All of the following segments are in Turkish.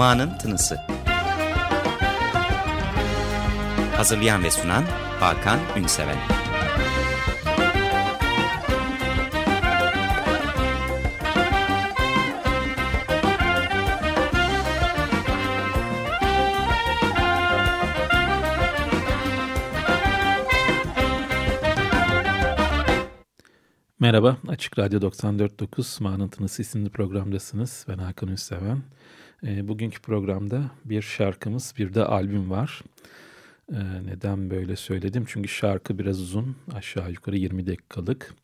Ma'nın Tınısı. Hazırlayan ve sunan Hakan Ünseven. Merhaba, Açık Radyo 94.9 Manıntınız isimli programdasınız. Ben Hakan Ünseven. E, bugünkü programda bir şarkımız, bir de albüm var. E, neden böyle söyledim? Çünkü şarkı biraz uzun, aşağı yukarı 20 dakikalık.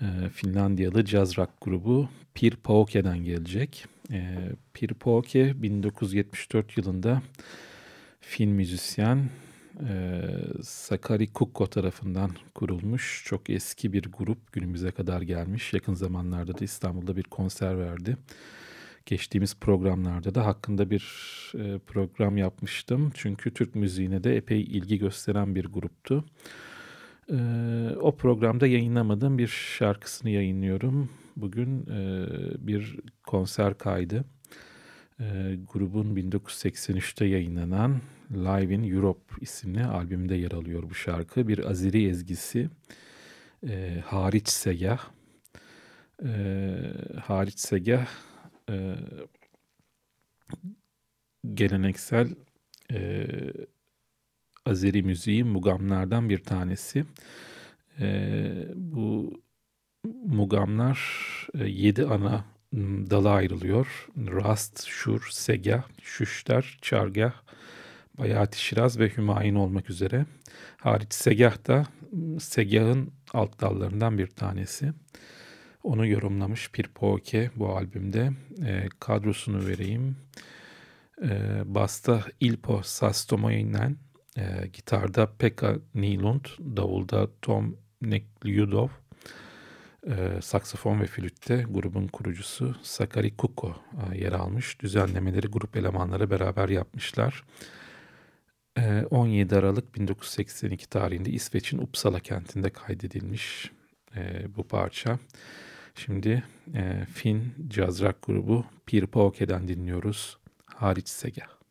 E, Finlandiyalı caz rock grubu Pir Paoke'den gelecek. E, Pir Paoke 1974 yılında Fin müzisyen e, Sakari Kukko tarafından kurulmuş çok eski bir grup günümüze kadar gelmiş. Yakın zamanlarda da İstanbul'da bir konser verdi. Geçtiğimiz programlarda da hakkında bir e, program yapmıştım. Çünkü Türk müziğine de epey ilgi gösteren bir gruptu. E, o programda yayınlamadığım bir şarkısını yayınlıyorum. Bugün e, bir konser kaydı. E, grubun 1983'te yayınlanan Live in Europe isimli albümde yer alıyor bu şarkı. Bir Azeri ezgisi e, Hariç Segah. E, Hariç Segah e, geleneksel e, Azeri müziği mugamlardan bir tanesi. E, bu mugamlar e, yedi ana dala ayrılıyor. Rast, Şur, Segah, Şüşter, Çargah, Bayati Şiraz ve Hümayun olmak üzere. Hariç Segah da Segah'ın alt dallarından bir tanesi. Onu yorumlamış Pirpoke bu albümde. E, kadrosunu vereyim. E, basta Ilpo Sastomoinen, e, gitarda Pekka Nilund, davulda Tom Neklyudov, e, saksafon ve flütte grubun kurucusu Sakari Kuko e, yer almış. Düzenlemeleri grup elemanları beraber yapmışlar. 17 ee, Aralık 1982 tarihinde İsveç'in Uppsala kentinde kaydedilmiş e, bu parça. Şimdi e, Fin caz rock grubu Pirpaoke'den dinliyoruz. Hariç Segah.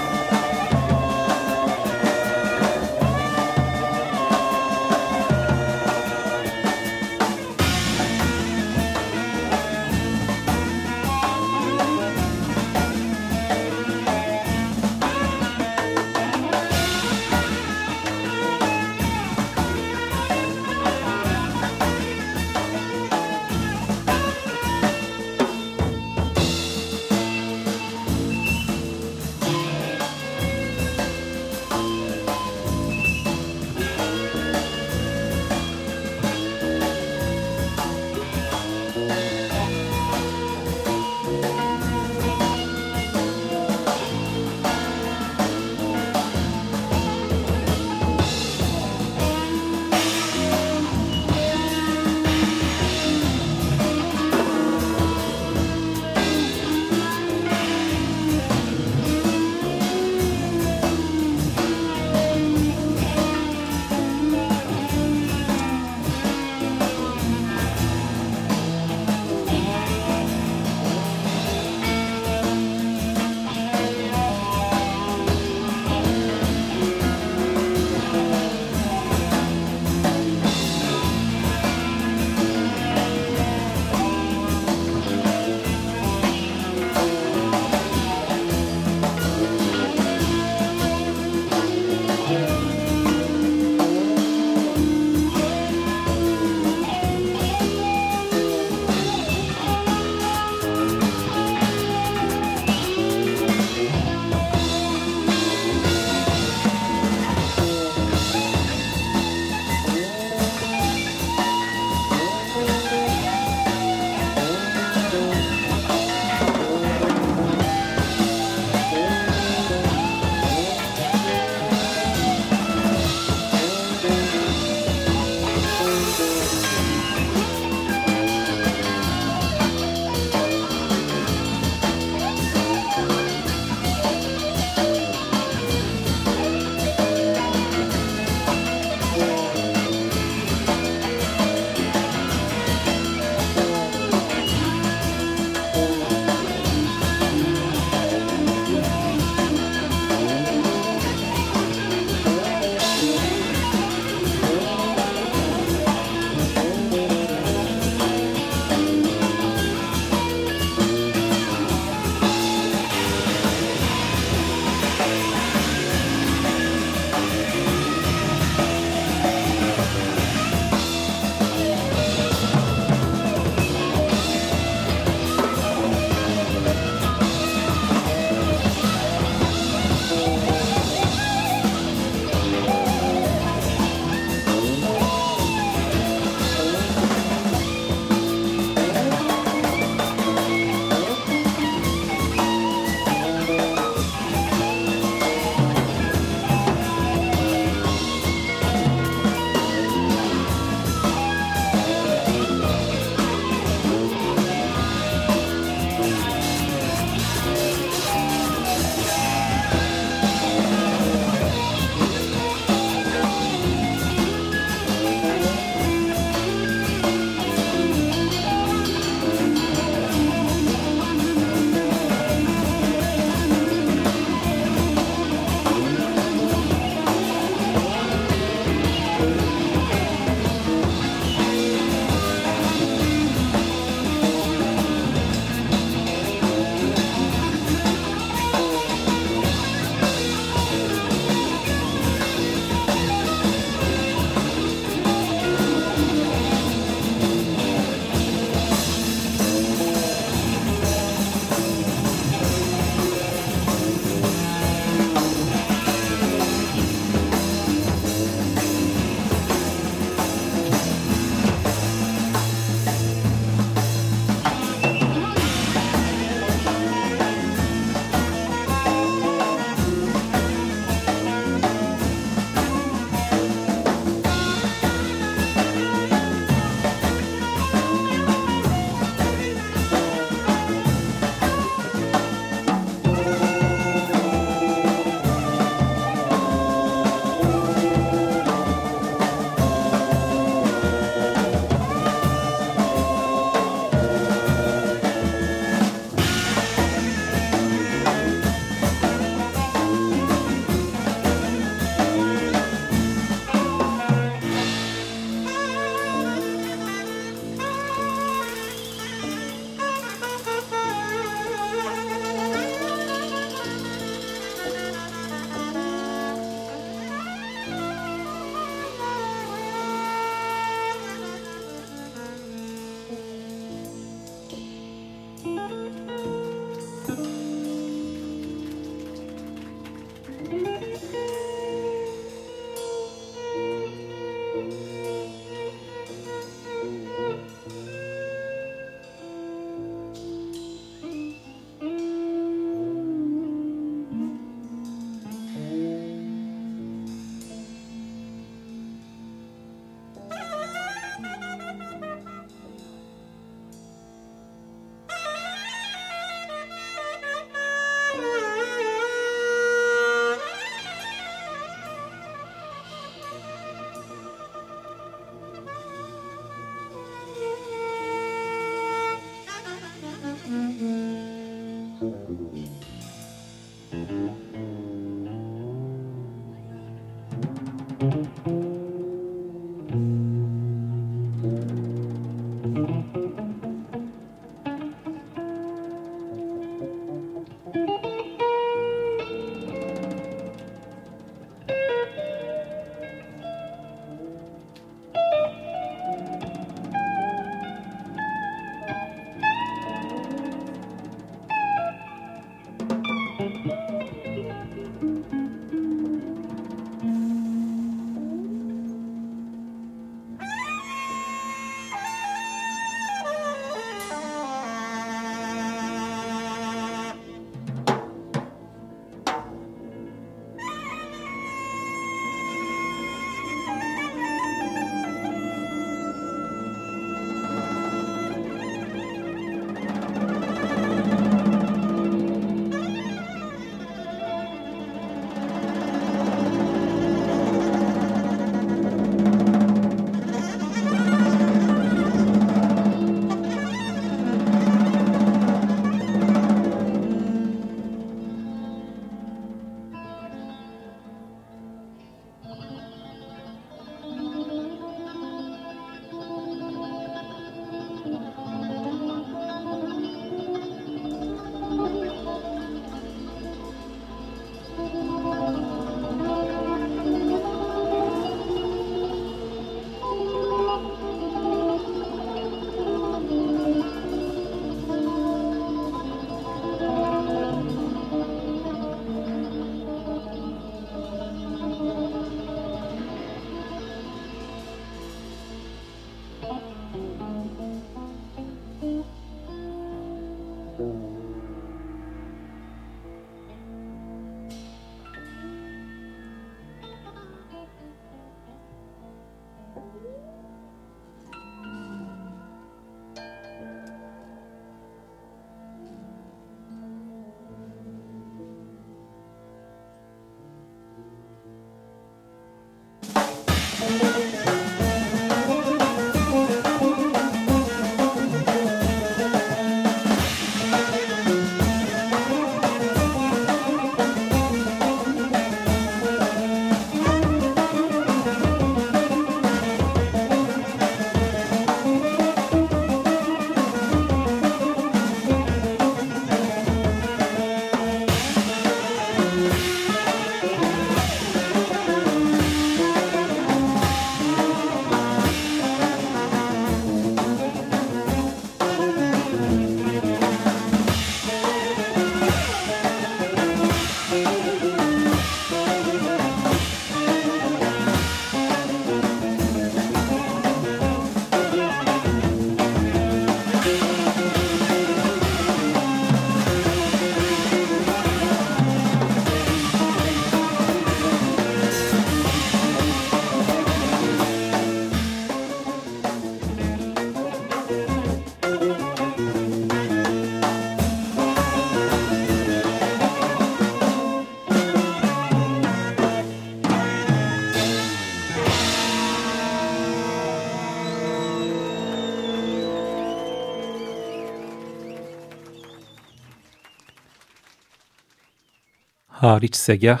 Hariç Segah,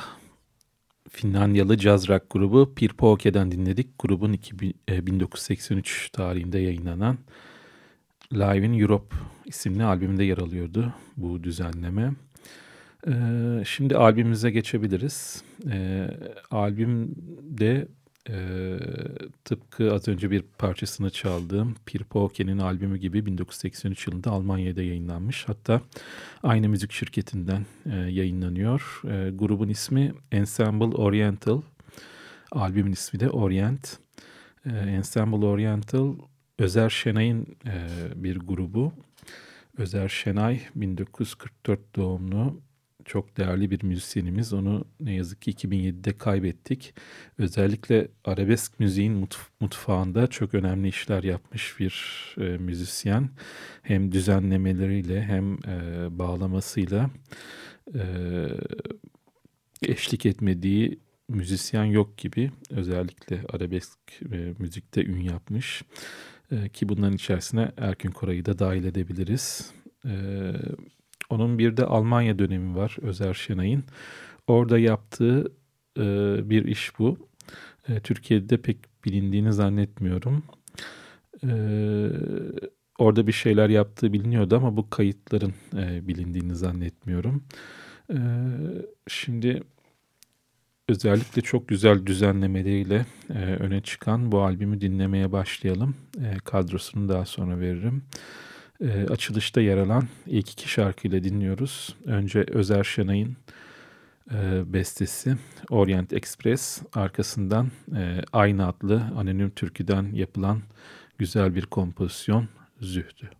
Finlandiyalı caz rock grubu Pirpooke'den dinledik. Grubun 2000, e, 1983 tarihinde yayınlanan Live in Europe isimli albümünde yer alıyordu bu düzenleme. E, şimdi albümümüze geçebiliriz. E, albümde ee, tıpkı az önce bir parçasını çaldığım Pirpoke'nin albümü gibi 1983 yılında Almanya'da yayınlanmış. Hatta aynı müzik şirketinden e, yayınlanıyor. E, grubun ismi Ensemble Oriental. Albümün ismi de Orient. E, Ensemble Oriental Özer Şenay'ın e, bir grubu. Özer Şenay 1944 doğumlu çok değerli bir müzisyenimiz. Onu ne yazık ki 2007'de kaybettik. Özellikle arabesk müziğin mutfağında çok önemli işler yapmış bir e, müzisyen. Hem düzenlemeleriyle hem e, bağlamasıyla e, eşlik etmediği müzisyen yok gibi. Özellikle arabesk e, müzikte ün yapmış. E, ki bunların içerisine Erkün Koray'ı da dahil edebiliriz. E, Onun bir de Almanya dönemi var Özer Şenay'ın. Orada yaptığı e, bir iş bu. E, Türkiye'de pek bilindiğini zannetmiyorum. E, orada bir şeyler yaptığı biliniyordu ama bu kayıtların e, bilindiğini zannetmiyorum. E, şimdi özellikle çok güzel düzenlemeleriyle e, öne çıkan bu albümü dinlemeye başlayalım. E, kadrosunu daha sonra veririm. E, açılışta yer alan ilk iki şarkıyla dinliyoruz. Önce Özer Şenay'ın e, bestesi Orient Express, arkasından e, aynı adlı anonim türküden yapılan güzel bir kompozisyon Zühdü.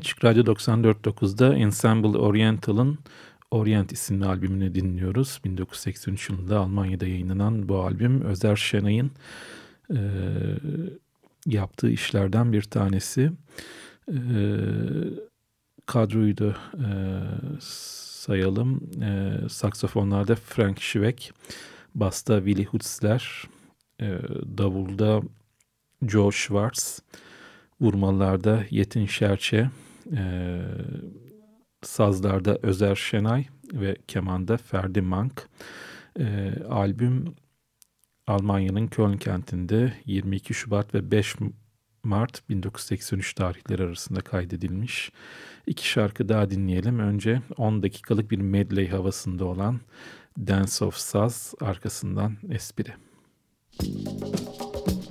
Açık Radyo 94.9'da Ensemble Oriental'ın Orient isimli albümünü dinliyoruz. 1983 yılında Almanya'da yayınlanan bu albüm Özer Şenay'ın e, yaptığı işlerden bir tanesi. E, kadroyu da e, sayalım. E, saksafonlarda Frank Schweck, basta Willy Hutzler, e, davulda Joe Schwartz, vurmalarda Yetin Şerçe, e, sazlarda Özer Şenay ve kemanda Ferdi Mank. E, albüm Almanya'nın Köln kentinde 22 Şubat ve 5 Mart 1983 tarihleri arasında kaydedilmiş. İki şarkı daha dinleyelim. Önce 10 dakikalık bir medley havasında olan Dance of Saz arkasından Espri. Müzik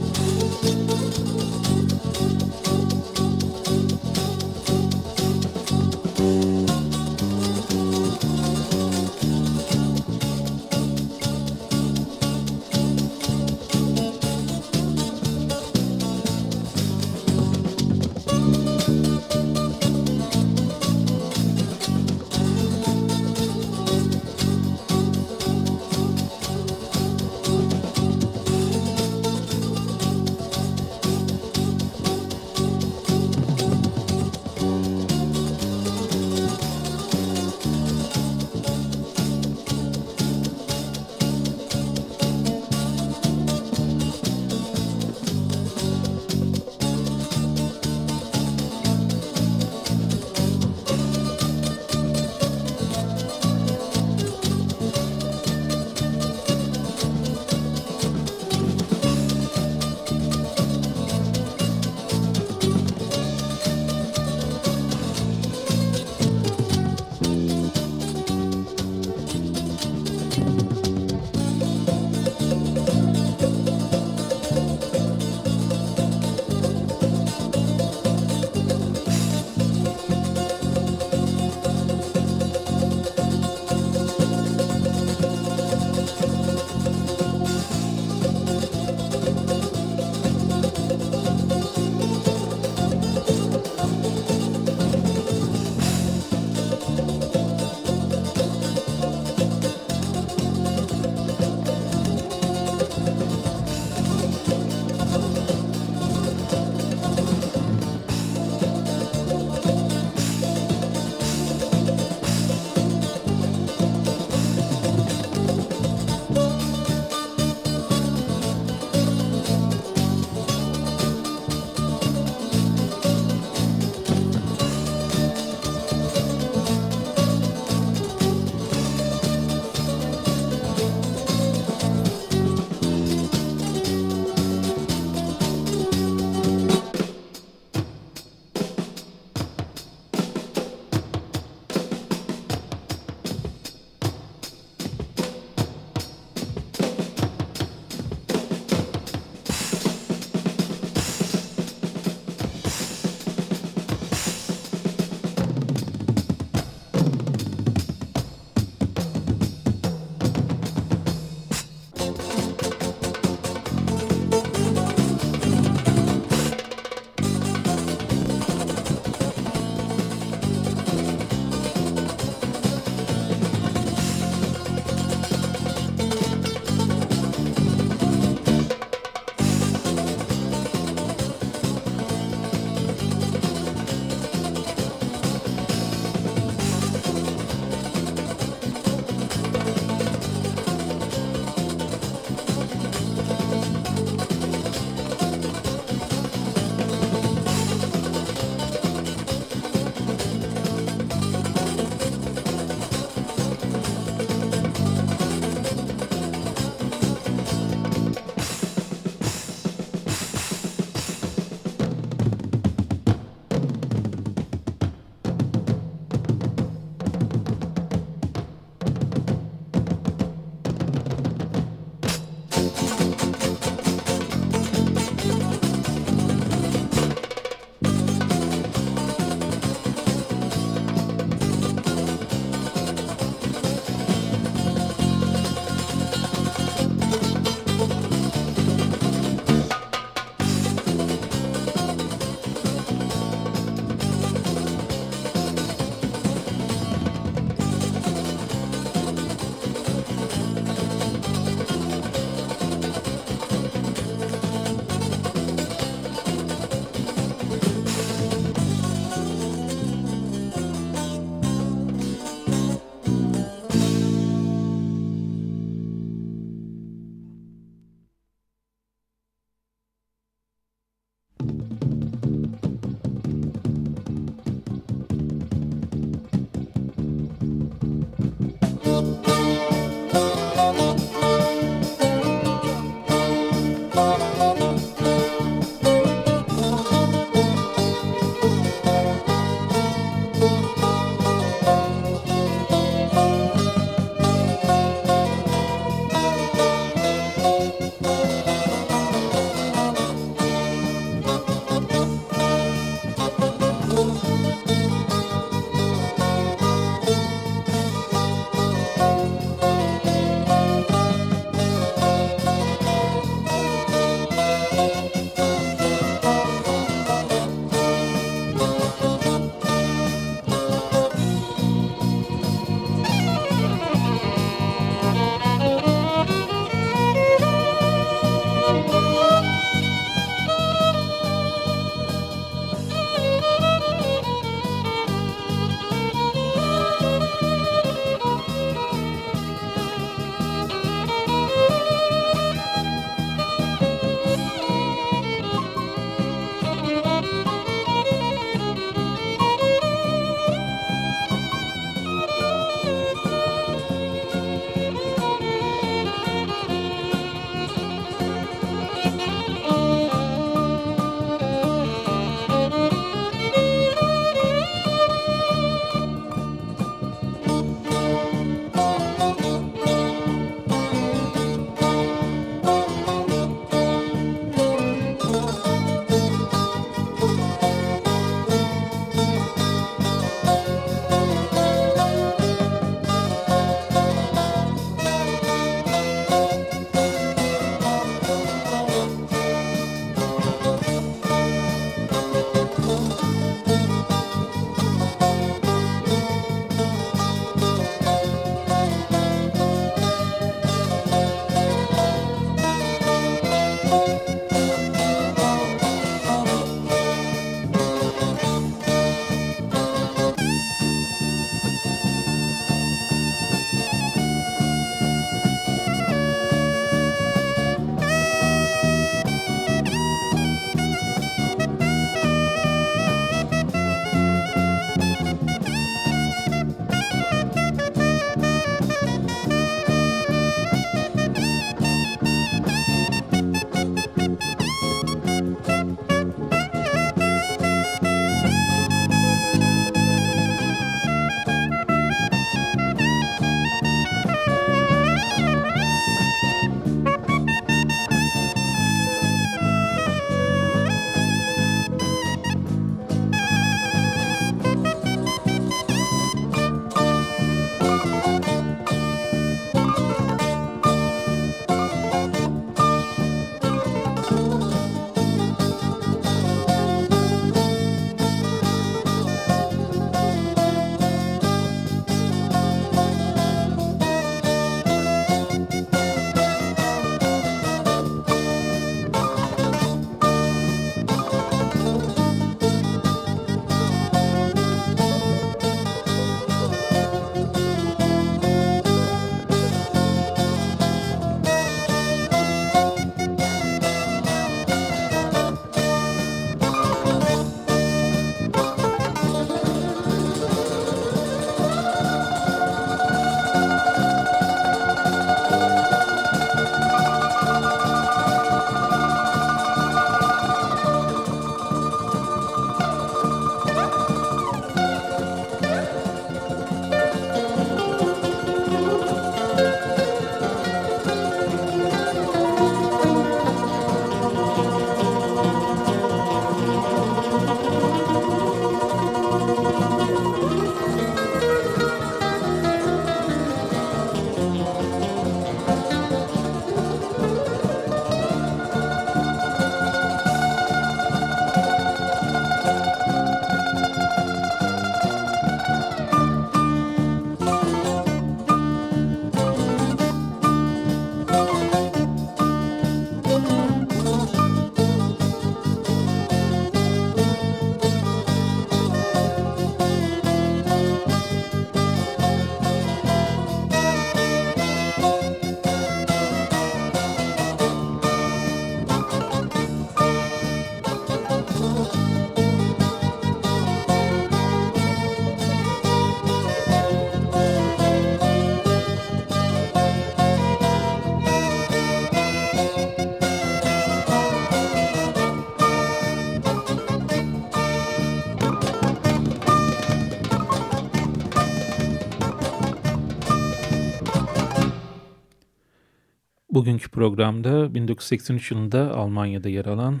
Bugünkü programda 1983 yılında Almanya'da yer alan,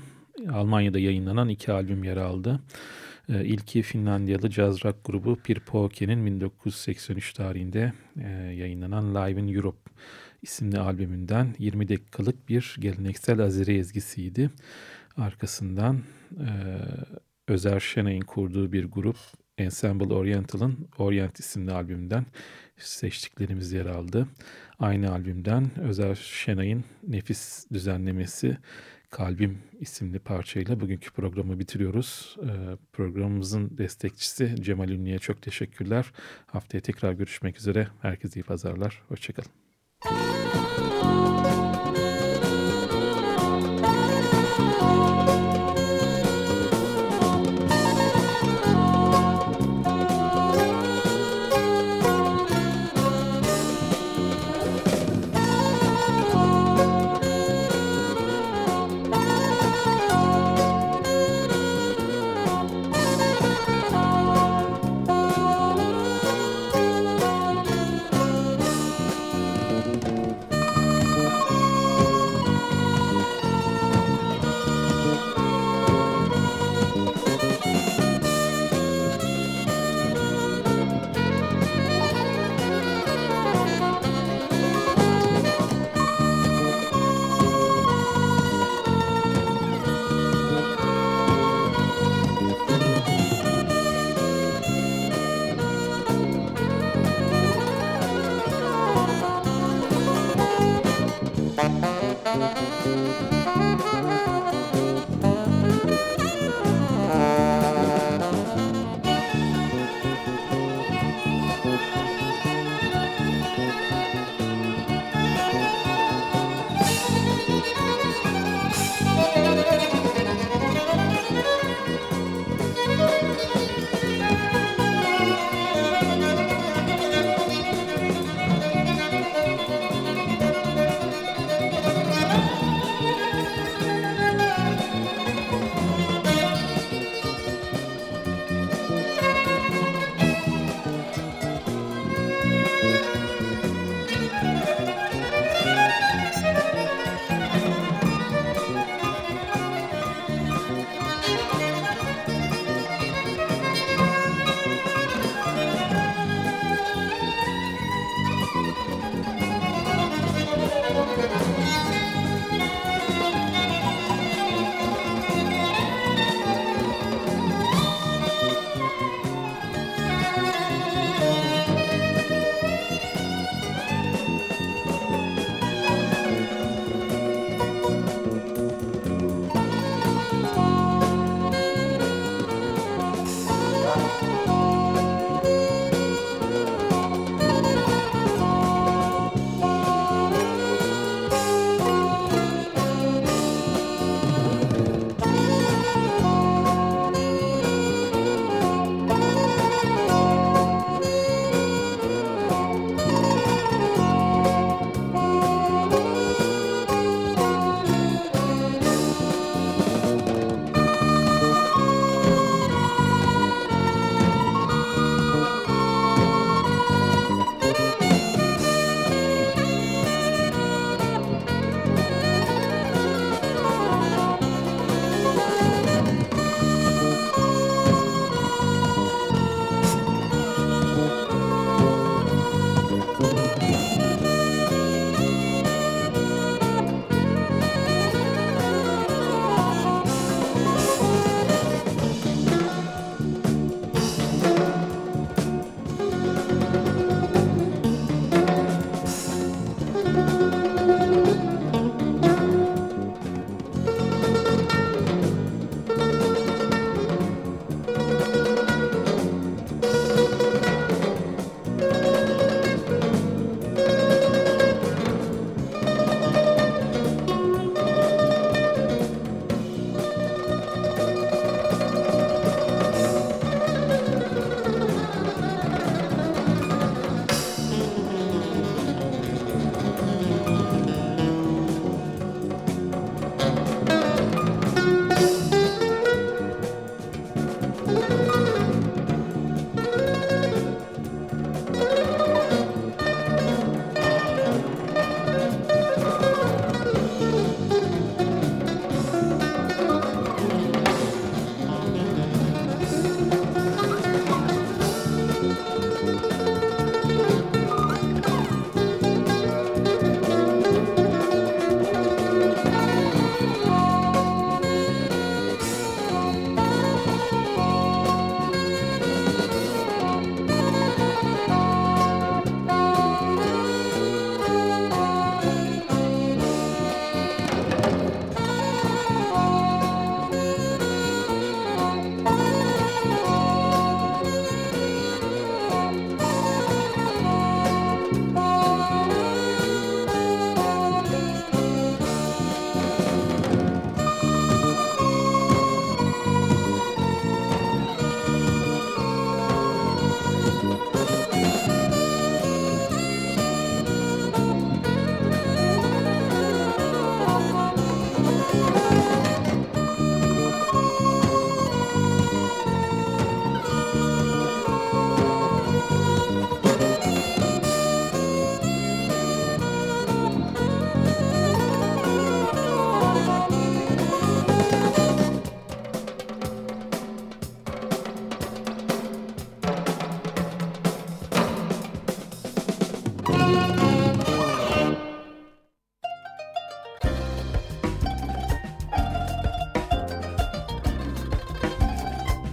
Almanya'da yayınlanan iki albüm yer aldı. Ee, ilki Finlandiyalı caz rock grubu Pirpoke'nin 1983 tarihinde e, yayınlanan Live in Europe isimli albümünden 20 dakikalık bir geleneksel Azeri ezgisiydi. Arkasından e, Özer Şenay'ın kurduğu bir grup Ensemble Oriental'ın Orient isimli albümünden seçtiklerimiz yer aldı. Aynı albümden Özer Şenay'ın nefis düzenlemesi Kalbim isimli parçayla bugünkü programı bitiriyoruz. Ee, programımızın destekçisi Cemal Ünlü'ye çok teşekkürler. Haftaya tekrar görüşmek üzere. Herkese iyi pazarlar. Hoşçakalın.